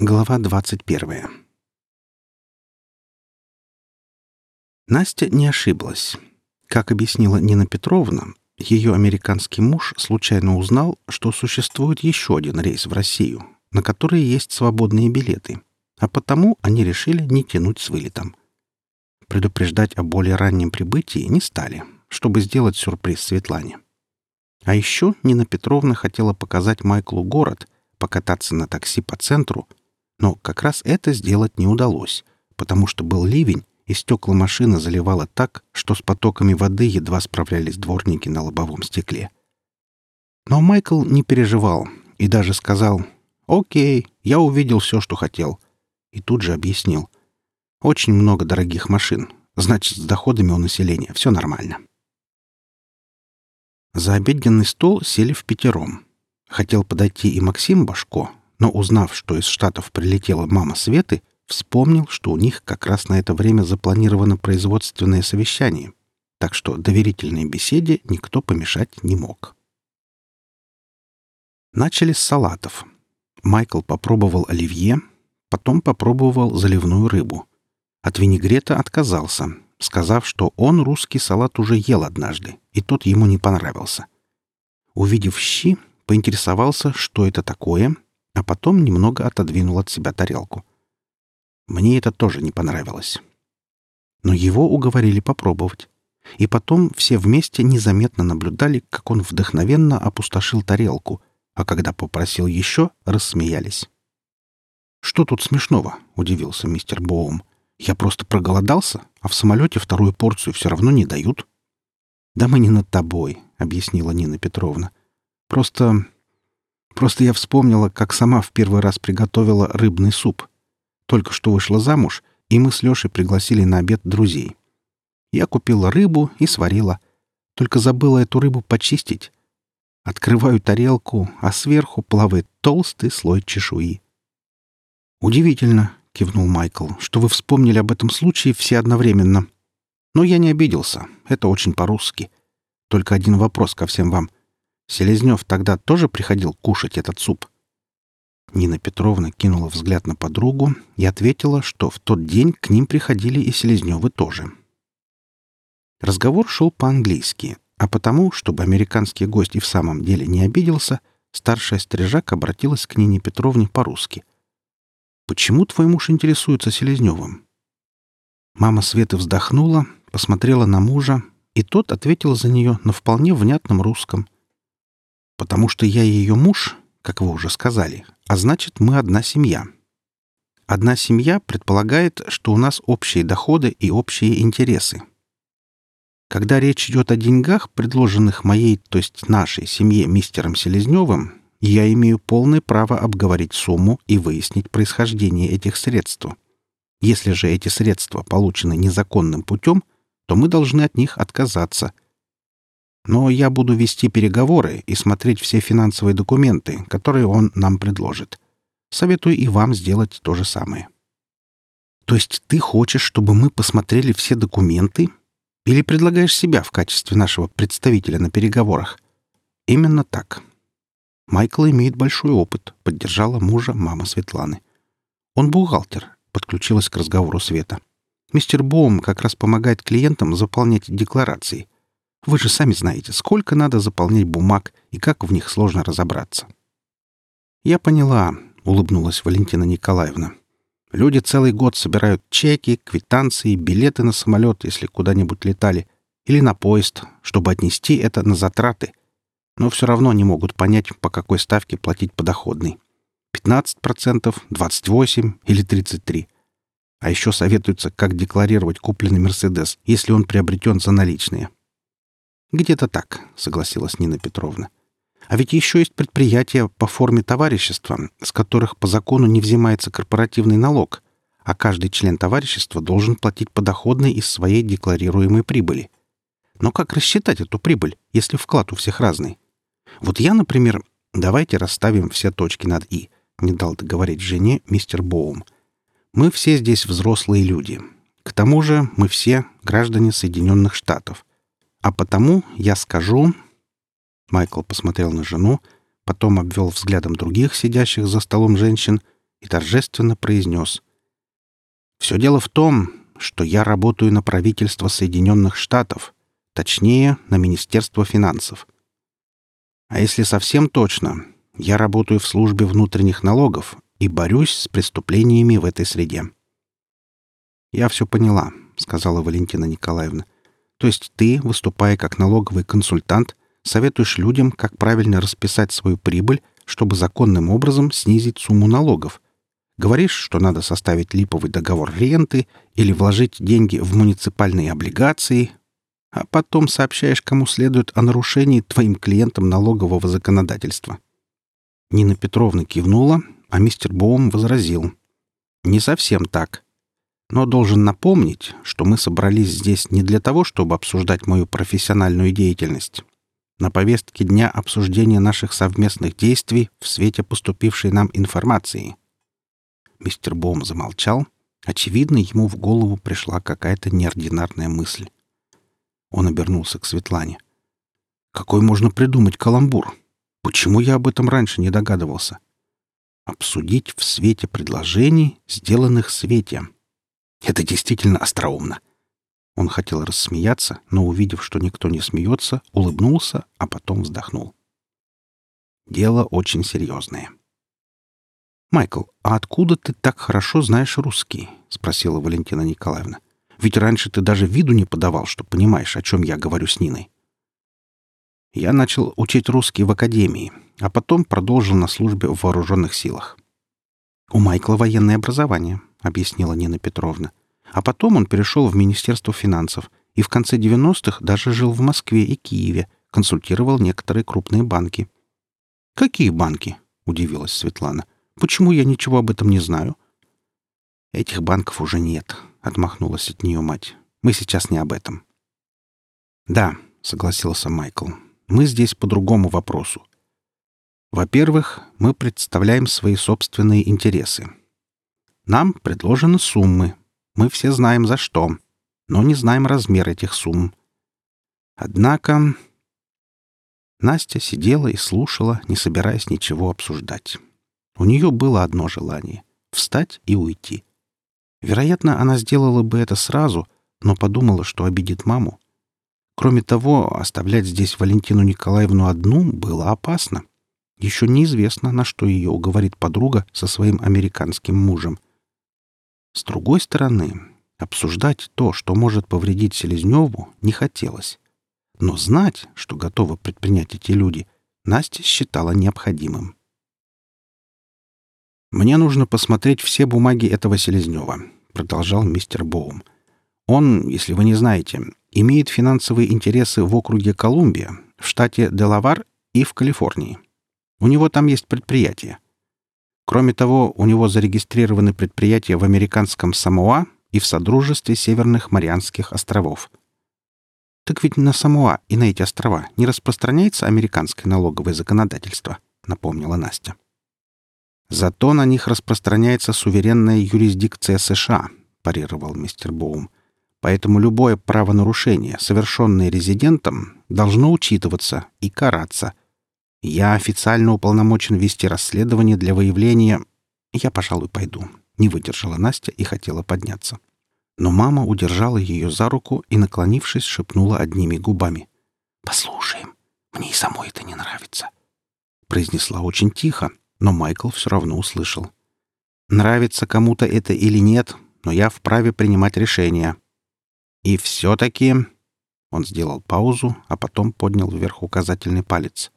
Глава 21. Настя не ошиблась. Как объяснила Нина Петровна, ее американский муж случайно узнал, что существует еще один рейс в Россию, на который есть свободные билеты, а потому они решили не тянуть с вылетом. Предупреждать о более раннем прибытии не стали, чтобы сделать сюрприз Светлане. А еще Нина Петровна хотела показать Майклу город, покататься на такси по центру — но как раз это сделать не удалось, потому что был ливень, и стекла машины заливало так, что с потоками воды едва справлялись дворники на лобовом стекле. Но Майкл не переживал и даже сказал «Окей, я увидел все, что хотел». И тут же объяснил. «Очень много дорогих машин. Значит, с доходами у населения все нормально». За обеденный стол сели в пятером. Хотел подойти и Максим Башко, но, узнав, что из Штатов прилетела мама Светы, вспомнил, что у них как раз на это время запланировано производственное совещание, так что доверительной беседе никто помешать не мог. Начали с салатов. Майкл попробовал оливье, потом попробовал заливную рыбу. От винегрета отказался, сказав, что он русский салат уже ел однажды, и тот ему не понравился. Увидев щи, поинтересовался, что это такое — а потом немного отодвинул от себя тарелку. Мне это тоже не понравилось. Но его уговорили попробовать. И потом все вместе незаметно наблюдали, как он вдохновенно опустошил тарелку, а когда попросил еще, рассмеялись. «Что тут смешного?» — удивился мистер Боум. «Я просто проголодался, а в самолете вторую порцию все равно не дают». «Да мы не над тобой», — объяснила Нина Петровна. «Просто Просто я вспомнила, как сама в первый раз приготовила рыбный суп. Только что вышла замуж, и мы с Лешей пригласили на обед друзей. Я купила рыбу и сварила. Только забыла эту рыбу почистить. Открываю тарелку, а сверху плавает толстый слой чешуи. «Удивительно», — кивнул Майкл, — «что вы вспомнили об этом случае все одновременно. Но я не обиделся. Это очень по-русски. Только один вопрос ко всем вам. Селезнев тогда тоже приходил кушать этот суп?» Нина Петровна кинула взгляд на подругу и ответила, что в тот день к ним приходили и Селезневы тоже. Разговор шел по-английски, а потому, чтобы американский гость и в самом деле не обиделся, старшая стрижак обратилась к Нине Петровне по-русски. «Почему твой муж интересуется Селезневым?» Мама Светы вздохнула, посмотрела на мужа, и тот ответил за нее на вполне внятном русском — Потому что я ее муж, как вы уже сказали, а значит, мы одна семья. Одна семья предполагает, что у нас общие доходы и общие интересы. Когда речь идет о деньгах, предложенных моей, то есть нашей семье мистером Селезневым, я имею полное право обговорить сумму и выяснить происхождение этих средств. Если же эти средства получены незаконным путем, то мы должны от них отказаться – но я буду вести переговоры и смотреть все финансовые документы, которые он нам предложит. Советую и вам сделать то же самое. То есть ты хочешь, чтобы мы посмотрели все документы? Или предлагаешь себя в качестве нашего представителя на переговорах? Именно так. Майкл имеет большой опыт, поддержала мужа мама Светланы. Он бухгалтер, подключилась к разговору Света. Мистер Боум как раз помогает клиентам заполнять декларации — вы же сами знаете, сколько надо заполнять бумаг и как в них сложно разобраться. Я поняла, улыбнулась Валентина Николаевна. Люди целый год собирают чеки, квитанции, билеты на самолет, если куда-нибудь летали, или на поезд, чтобы отнести это на затраты. Но все равно не могут понять, по какой ставке платить подоходный. 15%, 28% или 33%. А еще советуются, как декларировать купленный «Мерседес», если он приобретен за наличные. «Где-то так», — согласилась Нина Петровна. «А ведь еще есть предприятия по форме товарищества, с которых по закону не взимается корпоративный налог, а каждый член товарищества должен платить подоходный из своей декларируемой прибыли. Но как рассчитать эту прибыль, если вклад у всех разный? Вот я, например, давайте расставим все точки над «и», — не дал договорить жене мистер Боум. Мы все здесь взрослые люди. К тому же мы все граждане Соединенных Штатов. А потому я скажу...» Майкл посмотрел на жену, потом обвел взглядом других сидящих за столом женщин и торжественно произнес. «Все дело в том, что я работаю на правительство Соединенных Штатов, точнее, на Министерство финансов. А если совсем точно, я работаю в службе внутренних налогов и борюсь с преступлениями в этой среде». «Я все поняла», — сказала Валентина Николаевна. «То есть ты, выступая как налоговый консультант, советуешь людям, как правильно расписать свою прибыль, чтобы законным образом снизить сумму налогов. Говоришь, что надо составить липовый договор ренты или вложить деньги в муниципальные облигации, а потом сообщаешь, кому следует о нарушении твоим клиентам налогового законодательства. Нина Петровна кивнула, а мистер Боум возразил. «Не совсем так но должен напомнить, что мы собрались здесь не для того, чтобы обсуждать мою профессиональную деятельность. На повестке дня обсуждение наших совместных действий в свете поступившей нам информации. Мистер Бом замолчал. Очевидно, ему в голову пришла какая-то неординарная мысль. Он обернулся к Светлане. «Какой можно придумать каламбур? Почему я об этом раньше не догадывался?» «Обсудить в свете предложений, сделанных Свете». Это действительно остроумно. Он хотел рассмеяться, но, увидев, что никто не смеется, улыбнулся, а потом вздохнул. Дело очень серьезное. «Майкл, а откуда ты так хорошо знаешь русский?» — спросила Валентина Николаевна. «Ведь раньше ты даже виду не подавал, что понимаешь, о чем я говорю с Ниной». Я начал учить русский в академии, а потом продолжил на службе в вооруженных силах. У Майкла военное образование, — объяснила Нина Петровна. А потом он перешел в Министерство финансов и в конце 90-х даже жил в Москве и Киеве, консультировал некоторые крупные банки. «Какие банки?» — удивилась Светлана. «Почему я ничего об этом не знаю?» «Этих банков уже нет», — отмахнулась от нее мать. «Мы сейчас не об этом». «Да», — согласился Майкл. «Мы здесь по другому вопросу. Во-первых, мы представляем свои собственные интересы. Нам предложены суммы. Мы все знаем за что, но не знаем размер этих сумм. Однако Настя сидела и слушала, не собираясь ничего обсуждать. У нее было одно желание — встать и уйти. Вероятно, она сделала бы это сразу, но подумала, что обидит маму. Кроме того, оставлять здесь Валентину Николаевну одну было опасно. Еще неизвестно, на что ее уговорит подруга со своим американским мужем — с другой стороны, обсуждать то, что может повредить Селезневу, не хотелось. Но знать, что готовы предпринять эти люди, Настя считала необходимым. «Мне нужно посмотреть все бумаги этого Селезнева», — продолжал мистер Боум. «Он, если вы не знаете, имеет финансовые интересы в округе Колумбия, в штате Делавар и в Калифорнии. У него там есть предприятие. Кроме того, у него зарегистрированы предприятия в американском Самоа и в Содружестве Северных Марианских островов. Так ведь на Самоа и на эти острова не распространяется американское налоговое законодательство, напомнила Настя. Зато на них распространяется суверенная юрисдикция США, парировал мистер Боум. Поэтому любое правонарушение, совершенное резидентом, должно учитываться и караться – я официально уполномочен вести расследование для выявления... Я, пожалуй, пойду. Не выдержала Настя и хотела подняться. Но мама удержала ее за руку и, наклонившись, шепнула одними губами. «Послушаем. Мне и самой это не нравится». Произнесла очень тихо, но Майкл все равно услышал. «Нравится кому-то это или нет, но я вправе принимать решения. И все-таки...» Он сделал паузу, а потом поднял вверх указательный палец.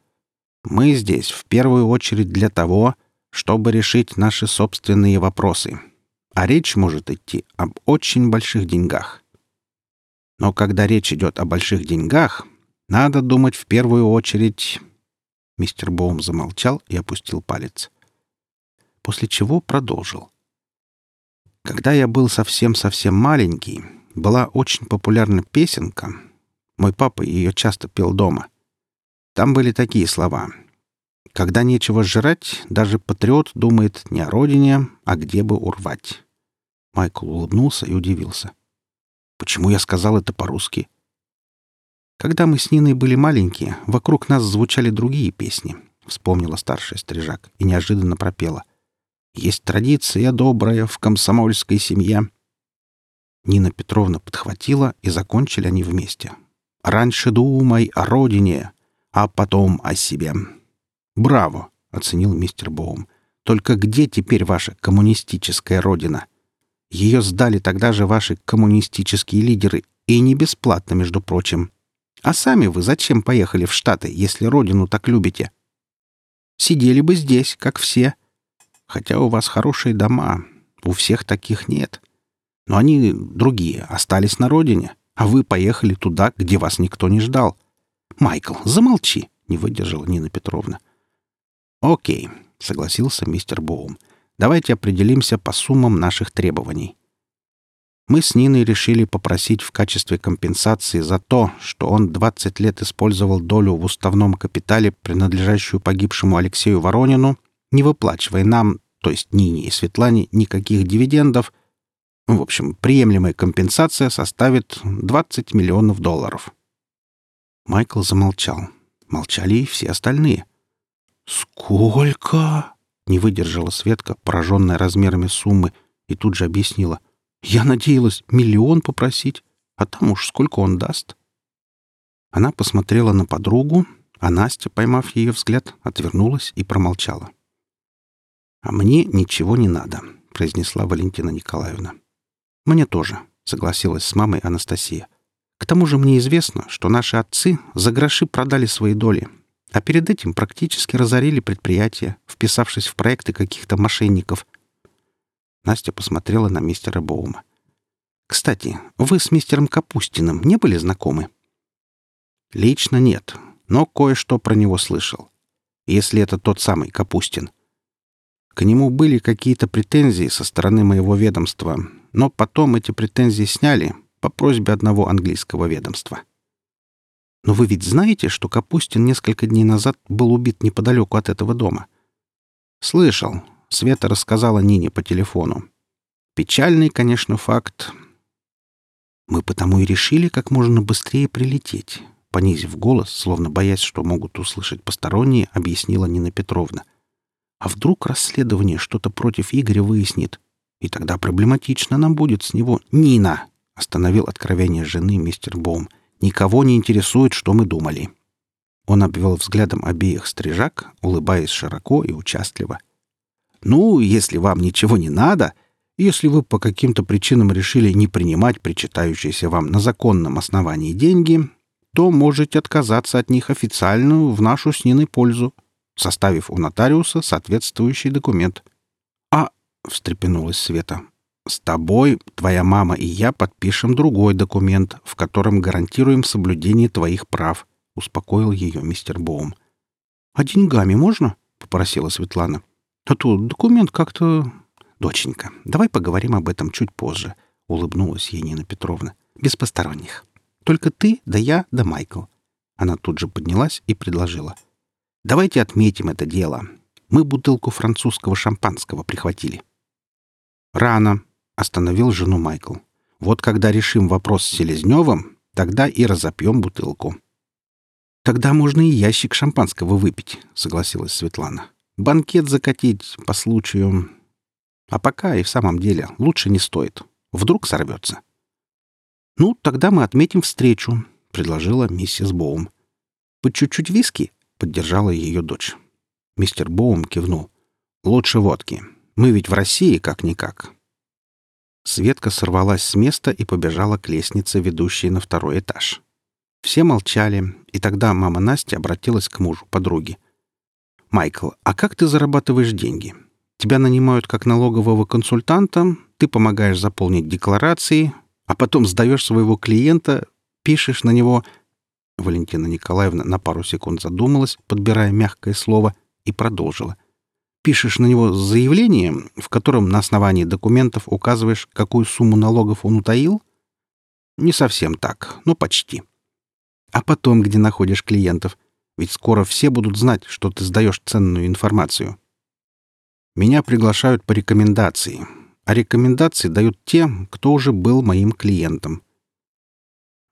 Мы здесь в первую очередь для того, чтобы решить наши собственные вопросы. А речь может идти об очень больших деньгах. Но когда речь идет о больших деньгах, надо думать в первую очередь... Мистер Боум замолчал и опустил палец. После чего продолжил. Когда я был совсем-совсем маленький, была очень популярна песенка. Мой папа ее часто пел дома. Там были такие слова. «Когда нечего жрать, даже патриот думает не о родине, а где бы урвать». Майкл улыбнулся и удивился. «Почему я сказал это по-русски?» «Когда мы с Ниной были маленькие, вокруг нас звучали другие песни», — вспомнила старшая стрижак и неожиданно пропела. Есть традиция добрая в комсомольской семье». Нина Петровна подхватила, и закончили они вместе. «Раньше думай о родине, а потом о себе». «Браво!» — оценил мистер Боум. «Только где теперь ваша коммунистическая родина? Ее сдали тогда же ваши коммунистические лидеры, и не бесплатно, между прочим. А сами вы зачем поехали в Штаты, если родину так любите? Сидели бы здесь, как все. Хотя у вас хорошие дома, у всех таких нет. Но они другие, остались на родине, а вы поехали туда, где вас никто не ждал. Майкл, замолчи, не выдержала Нина Петровна. Окей, согласился мистер Боум. Давайте определимся по суммам наших требований мы с Ниной решили попросить в качестве компенсации за то, что он 20 лет использовал долю в уставном капитале, принадлежащую погибшему Алексею Воронину, не выплачивая нам, то есть Нине и Светлане, никаких дивидендов. В общем, приемлемая компенсация составит 20 миллионов долларов. Майкл замолчал. Молчали и все остальные. «Сколько?» — не выдержала Светка, пораженная размерами суммы, и тут же объяснила — я надеялась миллион попросить, а там уж сколько он даст. Она посмотрела на подругу, а Настя, поймав ее взгляд, отвернулась и промолчала. «А мне ничего не надо», — произнесла Валентина Николаевна. «Мне тоже», — согласилась с мамой Анастасия. «К тому же мне известно, что наши отцы за гроши продали свои доли, а перед этим практически разорили предприятие, вписавшись в проекты каких-то мошенников, Настя посмотрела на мистера Боума. «Кстати, вы с мистером Капустиным не были знакомы?» «Лично нет, но кое-что про него слышал. Если это тот самый Капустин. К нему были какие-то претензии со стороны моего ведомства, но потом эти претензии сняли по просьбе одного английского ведомства. Но вы ведь знаете, что Капустин несколько дней назад был убит неподалеку от этого дома?» «Слышал, Света рассказала Нине по телефону. Печальный, конечно, факт. Мы потому и решили как можно быстрее прилететь. Понизив голос, словно боясь, что могут услышать посторонние, объяснила Нина Петровна. А вдруг расследование что-то против Игоря выяснит? И тогда проблематично нам будет с него. «Нина!» — остановил откровение жены мистер Боум. «Никого не интересует, что мы думали». Он обвел взглядом обеих стрижак, улыбаясь широко и участливо — ну, если вам ничего не надо, если вы по каким-то причинам решили не принимать причитающиеся вам на законном основании деньги, то можете отказаться от них официально в нашу с Ниной пользу, составив у нотариуса соответствующий документ. «А...» — встрепенулась Света. «С тобой, твоя мама и я подпишем другой документ, в котором гарантируем соблюдение твоих прав», — успокоил ее мистер Боум. «А деньгами можно?» — попросила Светлана. А то документ как-то... Доченька, давай поговорим об этом чуть позже, — улыбнулась ей Нина Петровна. Без посторонних. Только ты, да я, да Майкл. Она тут же поднялась и предложила. Давайте отметим это дело. Мы бутылку французского шампанского прихватили. Рано, — остановил жену Майкл. Вот когда решим вопрос с Селезневым, тогда и разопьем бутылку. «Тогда можно и ящик шампанского выпить», — согласилась Светлана. Банкет закатить по случаю. А пока и в самом деле лучше не стоит. Вдруг сорвется. «Ну, тогда мы отметим встречу», — предложила миссис Боум. «По чуть-чуть виски?» — поддержала ее дочь. Мистер Боум кивнул. «Лучше водки. Мы ведь в России как-никак». Светка сорвалась с места и побежала к лестнице, ведущей на второй этаж. Все молчали, и тогда мама Настя обратилась к мужу подруги. «Майкл, а как ты зарабатываешь деньги? Тебя нанимают как налогового консультанта, ты помогаешь заполнить декларации, а потом сдаешь своего клиента, пишешь на него...» Валентина Николаевна на пару секунд задумалась, подбирая мягкое слово, и продолжила. «Пишешь на него заявление, в котором на основании документов указываешь, какую сумму налогов он утаил?» «Не совсем так, но почти». «А потом где находишь клиентов?» Ведь скоро все будут знать, что ты сдаешь ценную информацию. Меня приглашают по рекомендации, а рекомендации дают те, кто уже был моим клиентом.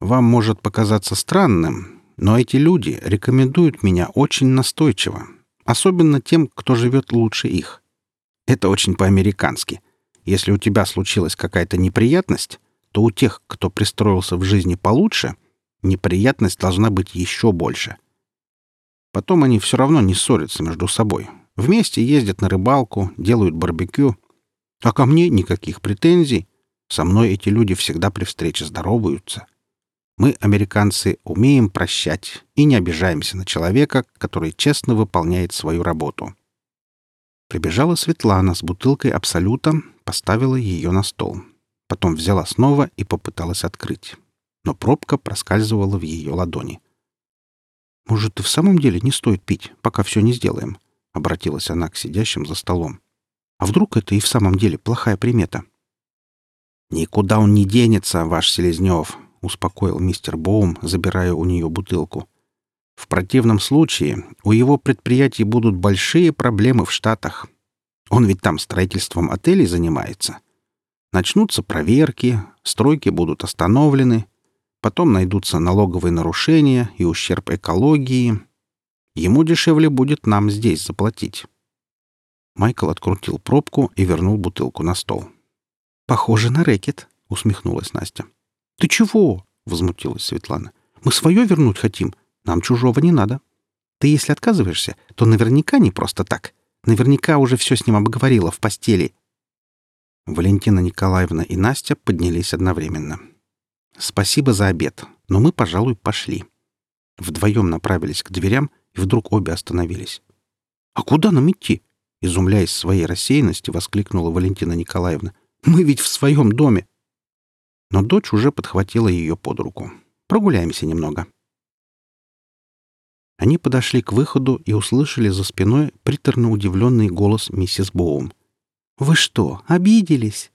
Вам может показаться странным, но эти люди рекомендуют меня очень настойчиво, особенно тем, кто живет лучше их. Это очень по-американски. Если у тебя случилась какая-то неприятность, то у тех, кто пристроился в жизни получше, неприятность должна быть еще больше. Потом они все равно не ссорятся между собой. Вместе ездят на рыбалку, делают барбекю. А ко мне никаких претензий. Со мной эти люди всегда при встрече здороваются. Мы, американцы, умеем прощать и не обижаемся на человека, который честно выполняет свою работу. Прибежала Светлана с бутылкой Абсолюта, поставила ее на стол. Потом взяла снова и попыталась открыть. Но пробка проскальзывала в ее ладони. «Может, и в самом деле не стоит пить, пока все не сделаем?» — обратилась она к сидящим за столом. «А вдруг это и в самом деле плохая примета?» «Никуда он не денется, ваш Селезнев», — успокоил мистер Боум, забирая у нее бутылку. «В противном случае у его предприятий будут большие проблемы в Штатах. Он ведь там строительством отелей занимается. Начнутся проверки, стройки будут остановлены, потом найдутся налоговые нарушения и ущерб экологии. Ему дешевле будет нам здесь заплатить». Майкл открутил пробку и вернул бутылку на стол. «Похоже на рэкет», — усмехнулась Настя. «Ты чего?» — возмутилась Светлана. «Мы свое вернуть хотим. Нам чужого не надо. Ты если отказываешься, то наверняка не просто так. Наверняка уже все с ним обговорила в постели». Валентина Николаевна и Настя поднялись одновременно. «Спасибо за обед, но мы, пожалуй, пошли». Вдвоем направились к дверям, и вдруг обе остановились. «А куда нам идти?» — изумляясь своей рассеянности, воскликнула Валентина Николаевна. «Мы ведь в своем доме!» Но дочь уже подхватила ее под руку. «Прогуляемся немного». Они подошли к выходу и услышали за спиной приторно удивленный голос миссис Боум. «Вы что, обиделись?»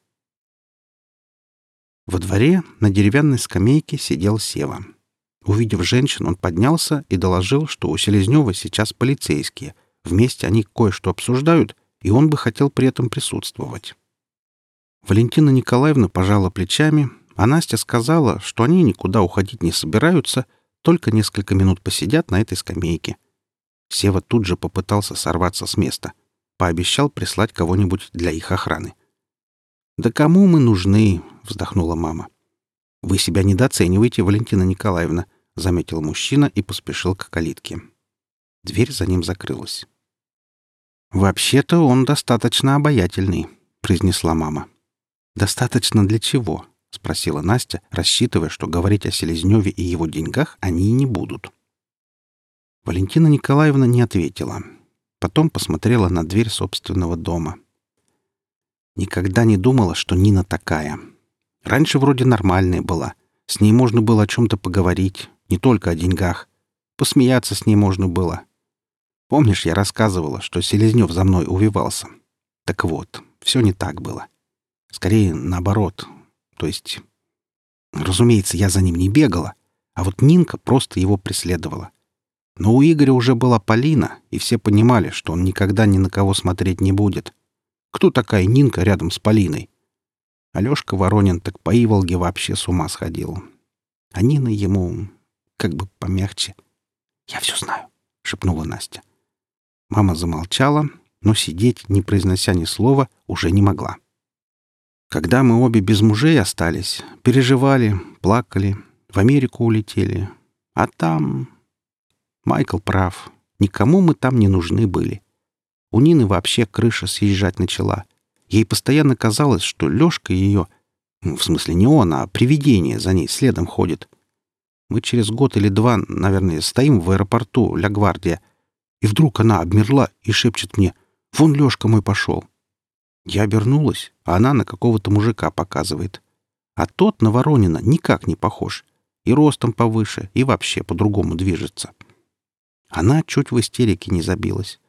Во дворе на деревянной скамейке сидел Сева. Увидев женщин, он поднялся и доложил, что у Селезнева сейчас полицейские. Вместе они кое-что обсуждают, и он бы хотел при этом присутствовать. Валентина Николаевна пожала плечами, а Настя сказала, что они никуда уходить не собираются, только несколько минут посидят на этой скамейке. Сева тут же попытался сорваться с места. Пообещал прислать кого-нибудь для их охраны. «Да кому мы нужны?» — вздохнула мама. «Вы себя недооцениваете, Валентина Николаевна», — заметил мужчина и поспешил к калитке. Дверь за ним закрылась. «Вообще-то он достаточно обаятельный», — произнесла мама. «Достаточно для чего?» — спросила Настя, рассчитывая, что говорить о Селезневе и его деньгах они не будут. Валентина Николаевна не ответила. Потом посмотрела на дверь собственного дома. Никогда не думала, что Нина такая. Раньше вроде нормальная была. С ней можно было о чем-то поговорить, не только о деньгах. Посмеяться с ней можно было. Помнишь, я рассказывала, что Селезнев за мной увивался? Так вот, все не так было. Скорее, наоборот, то есть... Разумеется, я за ним не бегала, а вот Нинка просто его преследовала. Но у Игоря уже была Полина, и все понимали, что он никогда ни на кого смотреть не будет. Кто такая Нинка рядом с Полиной? Алешка Воронин так по Иволге вообще с ума сходил. А Нина ему как бы помягче. «Я все знаю», — шепнула Настя. Мама замолчала, но сидеть, не произнося ни слова, уже не могла. Когда мы обе без мужей остались, переживали, плакали, в Америку улетели. А там... Майкл прав. Никому мы там не нужны были. У Нины вообще крыша съезжать начала. Ей постоянно казалось, что Лёшка ее... Ну, в смысле, не он, а привидение за ней следом ходит. Мы через год или два, наверное, стоим в аэропорту Ля Гвардия, и вдруг она обмерла и шепчет мне «Вон Лёшка мой пошел». Я обернулась, а она на какого-то мужика показывает. А тот на Воронина никак не похож. И ростом повыше, и вообще по-другому движется. Она чуть в истерике не забилась.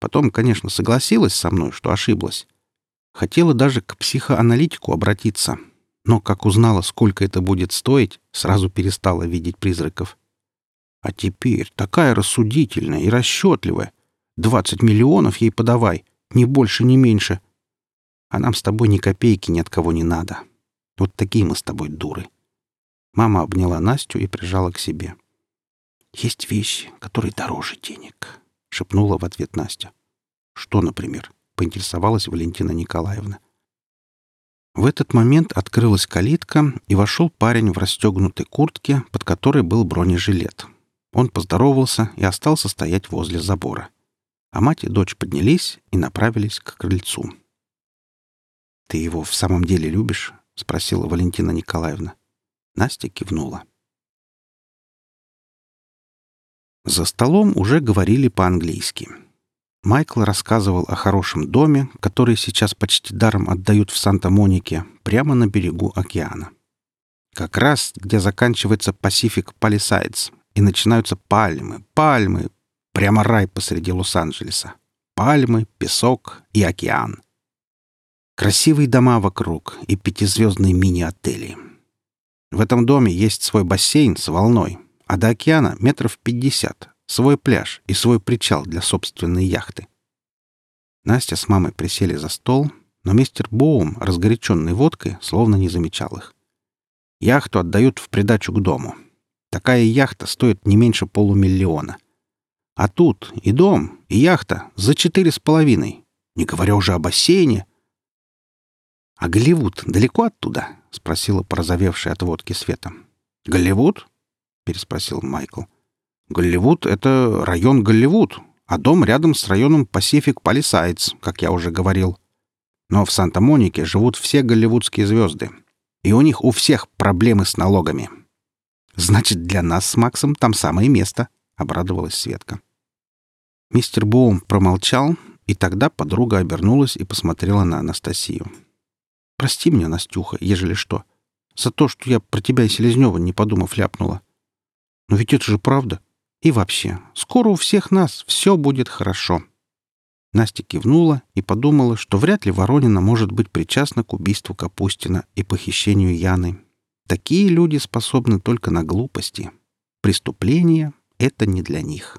Потом, конечно, согласилась со мной, что ошиблась. Хотела даже к психоаналитику обратиться. Но, как узнала, сколько это будет стоить, сразу перестала видеть призраков. А теперь такая рассудительная и расчетливая. Двадцать миллионов ей подавай, ни больше, ни меньше. А нам с тобой ни копейки ни от кого не надо. Вот такие мы с тобой дуры. Мама обняла Настю и прижала к себе. «Есть вещи, которые дороже денег», — шепнула в ответ Настя. «Что, например?» поинтересовалась Валентина Николаевна. В этот момент открылась калитка, и вошел парень в расстегнутой куртке, под которой был бронежилет. Он поздоровался и остался стоять возле забора. А мать и дочь поднялись и направились к крыльцу. «Ты его в самом деле любишь?» — спросила Валентина Николаевна. Настя кивнула. За столом уже говорили по-английски. Майкл рассказывал о хорошем доме, который сейчас почти даром отдают в Санта-Монике, прямо на берегу океана. Как раз где заканчивается Pacific Palisades и начинаются пальмы, пальмы, прямо рай посреди Лос-Анджелеса. Пальмы, песок и океан. Красивые дома вокруг и пятизвездные мини-отели. В этом доме есть свой бассейн с волной, а до океана метров пятьдесят, свой пляж и свой причал для собственной яхты. Настя с мамой присели за стол, но мистер Боум, разгоряченный водкой, словно не замечал их. Яхту отдают в придачу к дому. Такая яхта стоит не меньше полумиллиона. А тут и дом, и яхта за четыре с половиной, не говоря уже о бассейне. — А Голливуд далеко оттуда? — спросила порозовевшая от водки Света. — Голливуд? — переспросил Майкл. — Голливуд — это район Голливуд, а дом рядом с районом Pacific Palisades, как я уже говорил. Но в Санта-Монике живут все голливудские звезды. И у них у всех проблемы с налогами. Значит, для нас с Максом там самое место, — обрадовалась Светка. Мистер Боум промолчал, и тогда подруга обернулась и посмотрела на Анастасию. «Прости меня, Настюха, ежели что, за то, что я про тебя и Селезнева, не подумав, ляпнула. Но ведь это же правда. И вообще, скоро у всех нас все будет хорошо». Настя кивнула и подумала, что вряд ли Воронина может быть причастна к убийству Капустина и похищению Яны. Такие люди способны только на глупости. Преступление — это не для них.